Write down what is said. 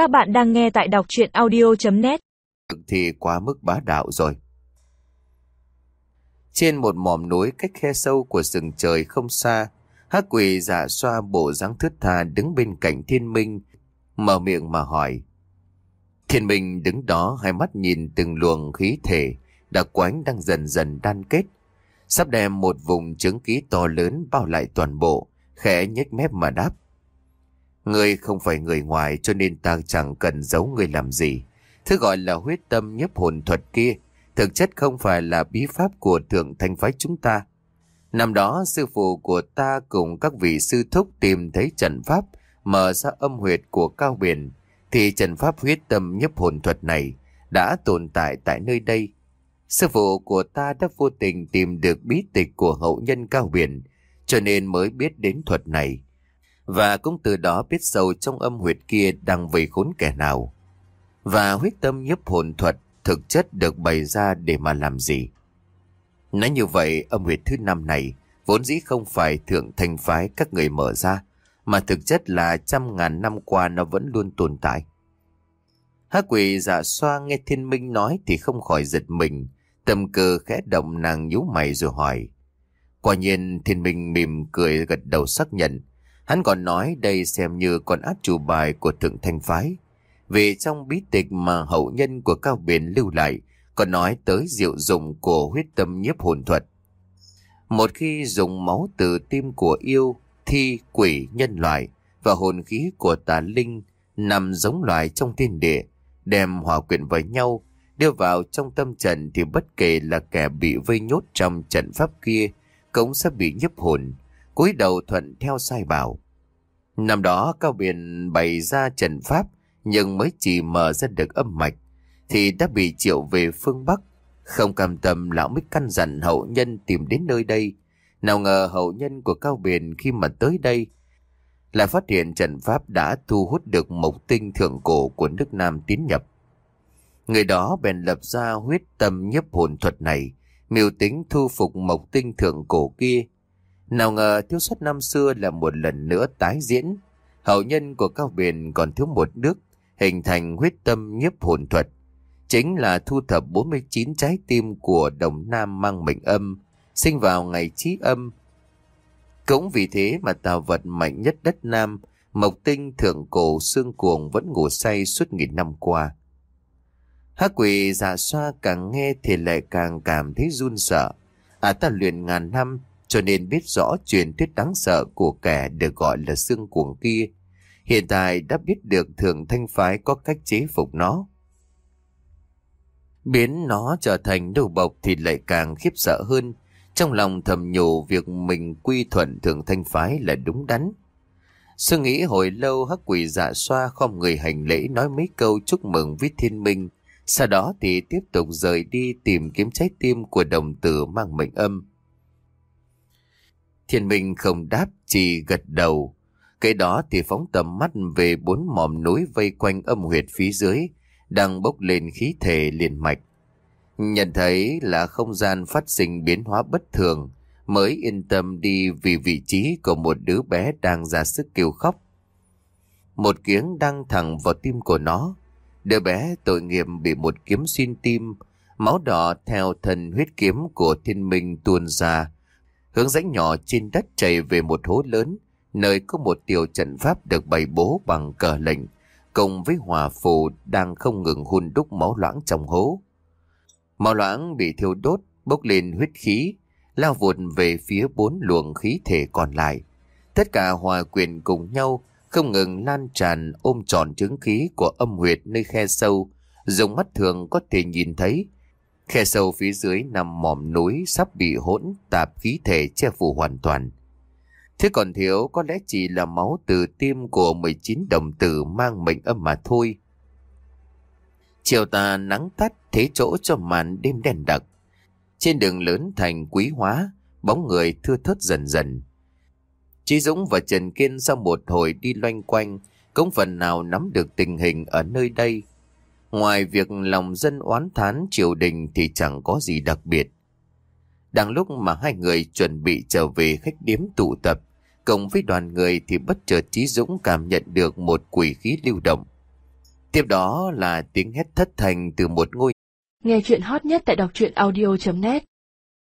Các bạn đang nghe tại đọc chuyện audio.net Thì quá mức bá đạo rồi. Trên một mỏm núi cách khe sâu của rừng trời không xa, hắc quỷ giả xoa bộ dáng thướt tha đứng bên cạnh thiên minh, mở miệng mà hỏi. Thiên minh đứng đó hai mắt nhìn từng luồng khí thể, đặc quánh đang dần dần đan kết. Sắp đem một vùng chứng ký to lớn bao lại toàn bộ, khẽ nhếch mép mà đáp. Ngươi không phải người ngoài cho nên ta chẳng cần giấu ngươi làm gì. Thứ gọi là huyết tâm nhấp hồn thuật kia, thực chất không phải là bí pháp của thượng thanh phái chúng ta. Năm đó sư phụ của ta cùng các vị sư thúc tìm thấy trận pháp mở ra âm huyệt của cao biển, thì trận pháp huyết tâm nhấp hồn thuật này đã tồn tại tại nơi đây. Sư phụ của ta đã vô tình tìm được bí tịch của hậu nhân cao biển, cho nên mới biết đến thuật này và cũng từ đó biết sâu trong âm huyệt kia đang vây khốn kẻ nào. Và huyết tâm nhấp hồn thuật thực chất được bày ra để mà làm gì. Nói như vậy, âm huyệt thứ năm này vốn dĩ không phải thượng thành phái các người mở ra, mà thực chất là trăm ngàn năm qua nó vẫn luôn tồn tại. Hắc quỷ dạ xoa nghe thiên minh nói thì không khỏi giật mình, tâm cơ khẽ động nàng nhíu mày rồi hỏi. Quả nhiên thiên minh mỉm cười gật đầu xác nhận, Hắn còn nói đây xem như con át chủ bài của thượng thanh phái. Vì trong bí tịch mà hậu nhân của Cao Biển lưu lại, còn nói tới diệu dụng của huyết tâm nhiếp hồn thuật. Một khi dùng máu từ tim của yêu, thi, quỷ, nhân loại và hồn khí của tà linh nằm giống loài trong thiên địa, đem hòa quyện với nhau, đưa vào trong tâm trận thì bất kể là kẻ bị vây nhốt trong trận pháp kia cũng sẽ bị nhấp hồn, cúi đầu thuận theo sai bảo. Năm đó Cao Biển bày ra trận pháp nhưng mới chỉ mở ra được âm mạch thì đã bị triệu về phương Bắc. Không cam tâm lão mới căn dặn hậu nhân tìm đến nơi đây. Nào ngờ hậu nhân của Cao Biển khi mà tới đây lại phát hiện trận pháp đã thu hút được mộc tinh thượng cổ của nước Nam tiến nhập. Người đó bèn lập ra huyết tâm nhấp hồn thuật này, miêu tính thu phục mộc tinh thượng cổ kia nào ngờ thiếu sót năm xưa là một lần nữa tái diễn. Hậu nhân của Cao Biển còn thiếu một nước, hình thành huyết tâm nhiếp hồn thuật. Chính là thu thập 49 trái tim của đồng nam mang mệnh âm, sinh vào ngày trí âm. Cũng vì thế mà tào vật mạnh nhất đất Nam, Mộc Tinh thượng cổ xương cuồng vẫn ngủ say suốt nghìn năm qua. Hắc quỷ giả xoa càng nghe thì lại càng cảm thấy run sợ. À ta luyện ngàn năm cho nên biết rõ truyền thuyết đáng sợ của kẻ được gọi là xương cuồng kia. Hiện tại đã biết được thường thanh phái có cách chế phục nó. Biến nó trở thành đầu bộc thì lại càng khiếp sợ hơn. Trong lòng thầm nhủ việc mình quy thuận thường thanh phái là đúng đắn. Suy nghĩ hồi lâu, hắc quỷ dạ xoa không người hành lễ nói mấy câu chúc mừng với thiên minh. Sau đó thì tiếp tục rời đi tìm kiếm trái tim của đồng tử mang mệnh âm. Thiên Minh không đáp, chỉ gật đầu. Cái đó thì phóng tầm mắt về bốn mỏm núi vây quanh âm huyệt phía dưới, đang bốc lên khí thể liền mạch. Nhận thấy là không gian phát sinh biến hóa bất thường, mới yên tâm đi vì vị trí của một đứa bé đang ra sức kêu khóc. Một kiếng đang thẳng vào tim của nó. Đứa bé tội nghiệp bị một kiếm xuyên tim, máu đỏ theo thần huyết kiếm của thiên minh tuôn ra, hướng rãnh nhỏ trên đất chảy về một hố lớn, nơi có một tiểu trận pháp được bày bố bằng cờ lệnh, cùng với hòa phù đang không ngừng hun đúc máu loãng trong hố. Máu loãng bị thiêu đốt, bốc lên huyết khí, lao vụt về phía bốn luồng khí thể còn lại. Tất cả hòa quyền cùng nhau, không ngừng lan tràn ôm tròn trứng khí của âm huyệt nơi khe sâu, dùng mắt thường có thể nhìn thấy Khe sâu phía dưới nằm mỏm núi sắp bị hỗn tạp khí thể che phủ hoàn toàn. Thế còn thiếu có lẽ chỉ là máu từ tim của 19 đồng tử mang mệnh âm mà thôi. Chiều tà nắng tắt thế chỗ cho màn đêm đen đặc. Trên đường lớn thành quý hóa, bóng người thưa thớt dần dần. Chí Dũng và Trần Kiên sau một hồi đi loanh quanh, cũng phần nào nắm được tình hình ở nơi đây. Ngoài việc lòng dân oán thán triều đình thì chẳng có gì đặc biệt. Đang lúc mà hai người chuẩn bị trở về khách điếm tụ tập, cùng với đoàn người thì bất chợt Trí Dũng cảm nhận được một quỷ khí lưu động. Tiếp đó là tiếng hét thất thành từ một ngôi Nghe chuyện hot nhất tại đọc truyện audio.net